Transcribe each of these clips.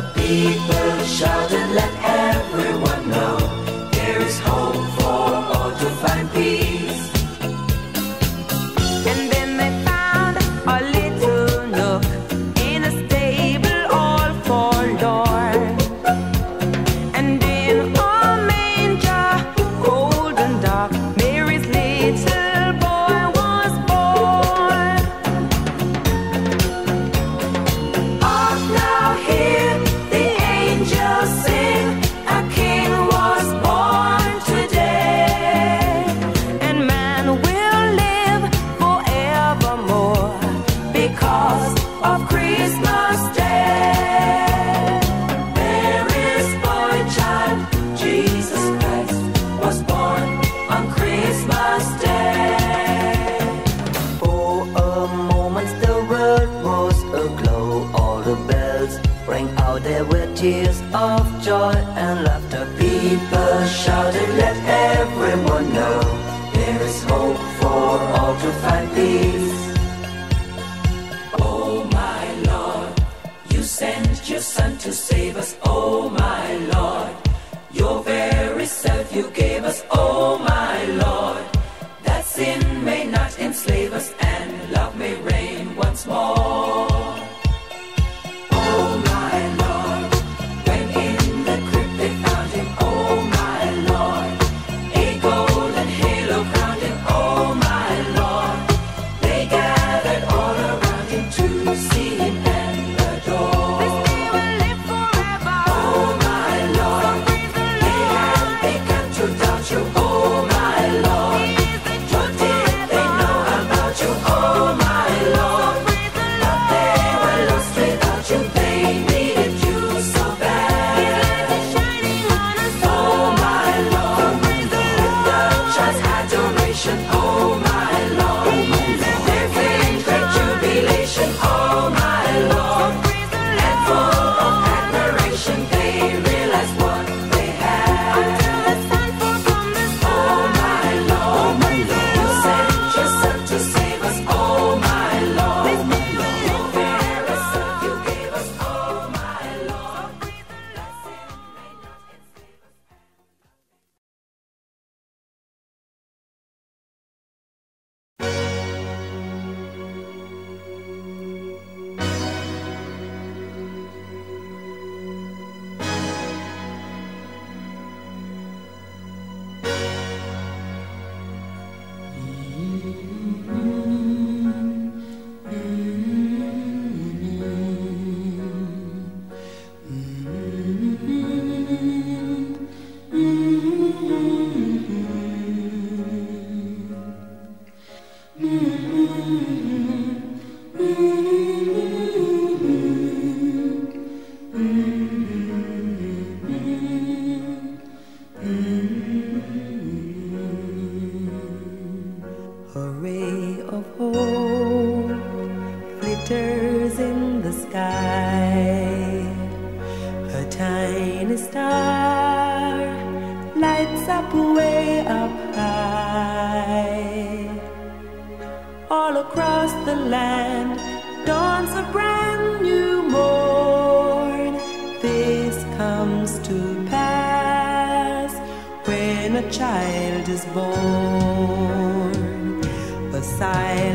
the people. save us and love may reign once more.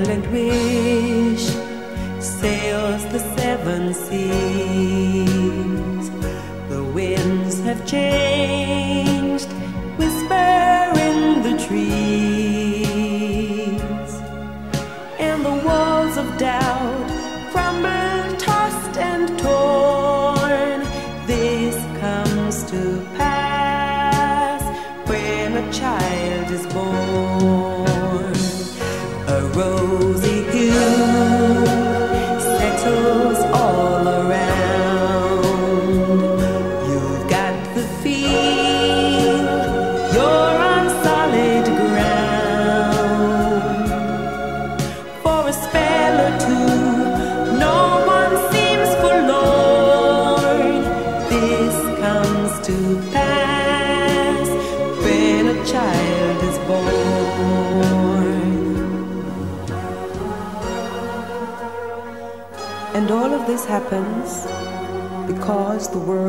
silent wish sails the seven seas. The winds have changed.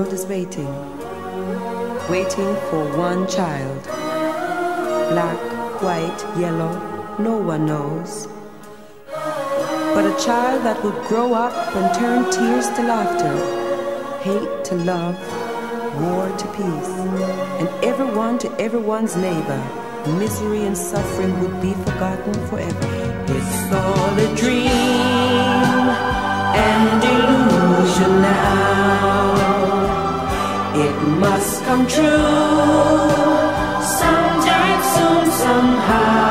world is waiting, waiting for one child. Black, white, yellow, no one knows. But a child that would grow up and turn tears to laughter, hate to love, war to peace, and everyone to everyone's neighbor, misery and suffering would be forgotten forever. It's all a dream, ending. come true. Sometime soon, somehow.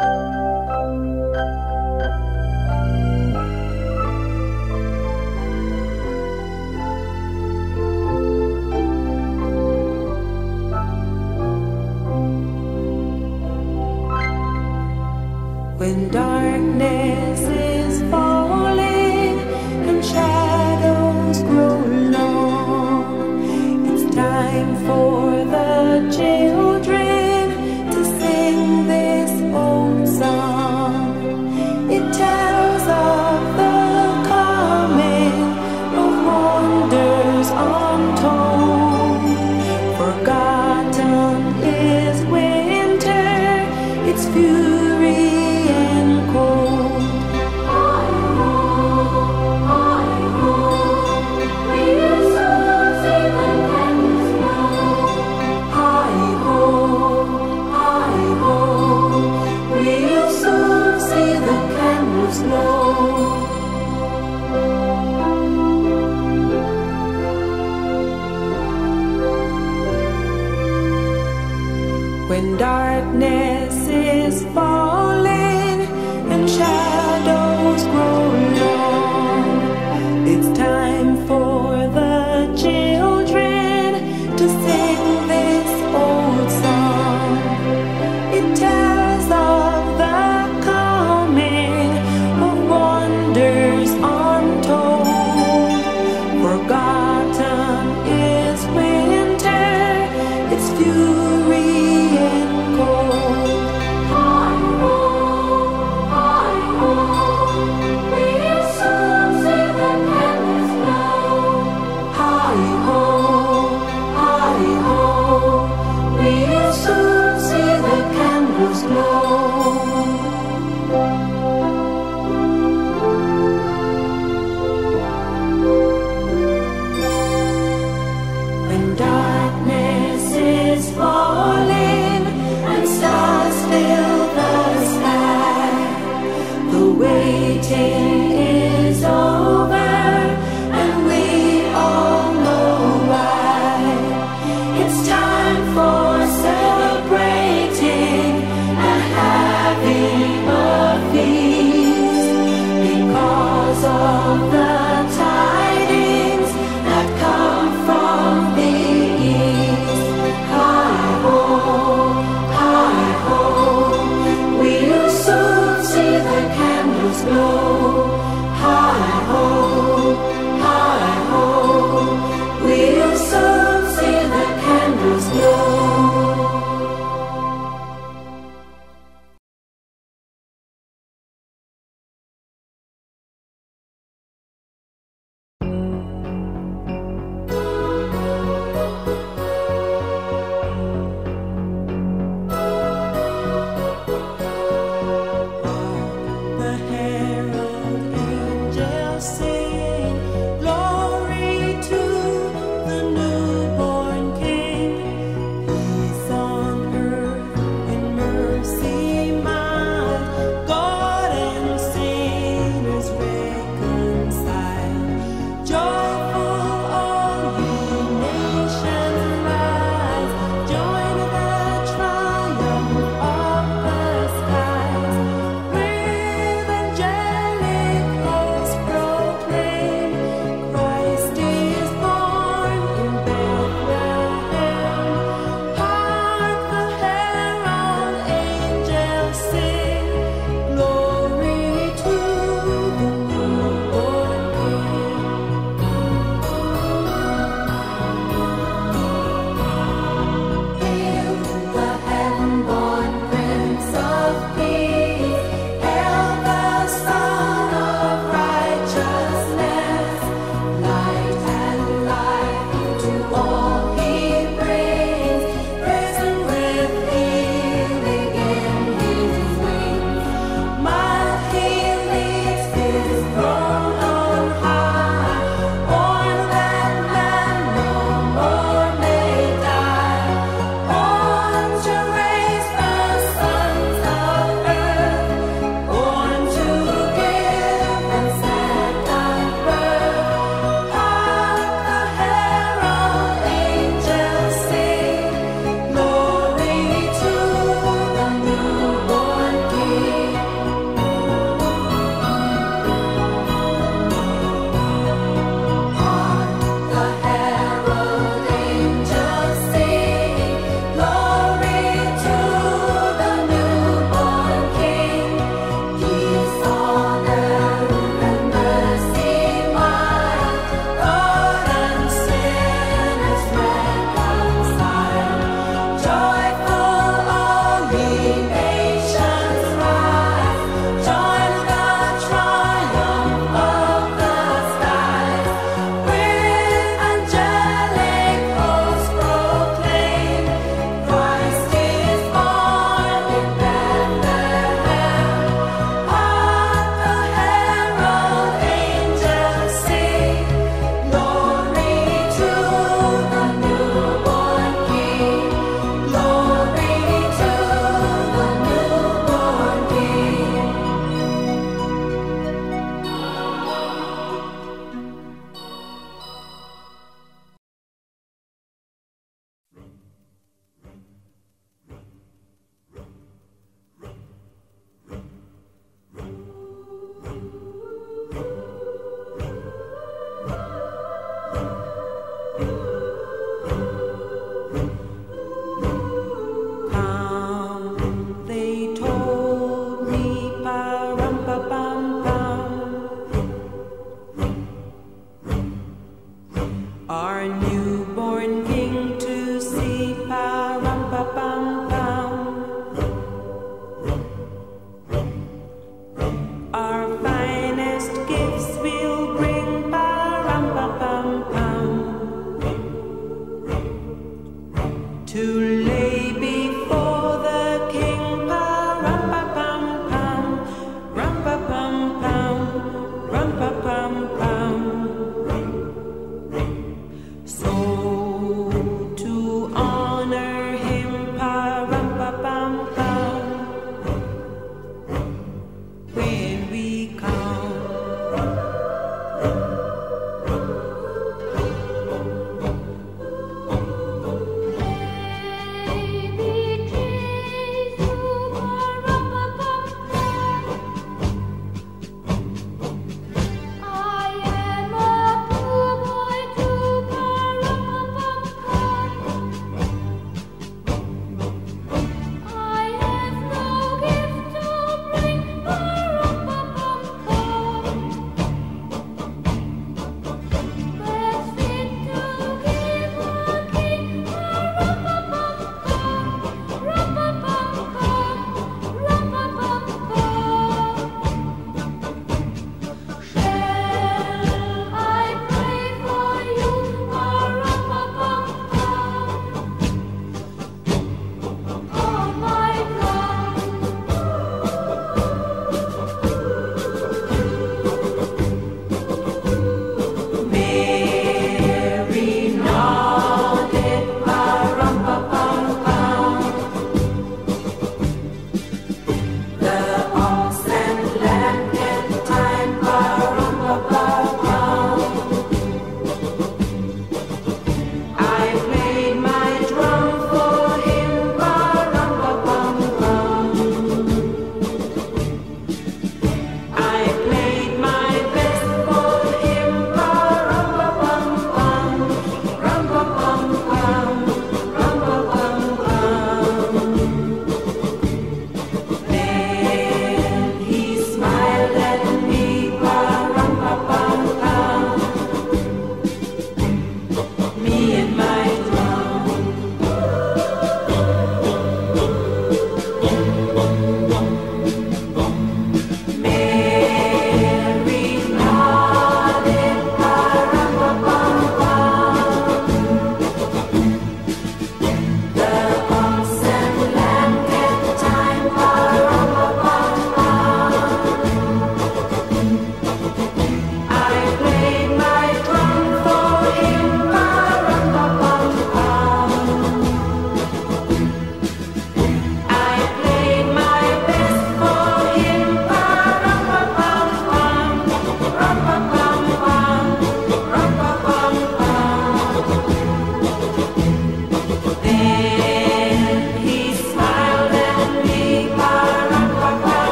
When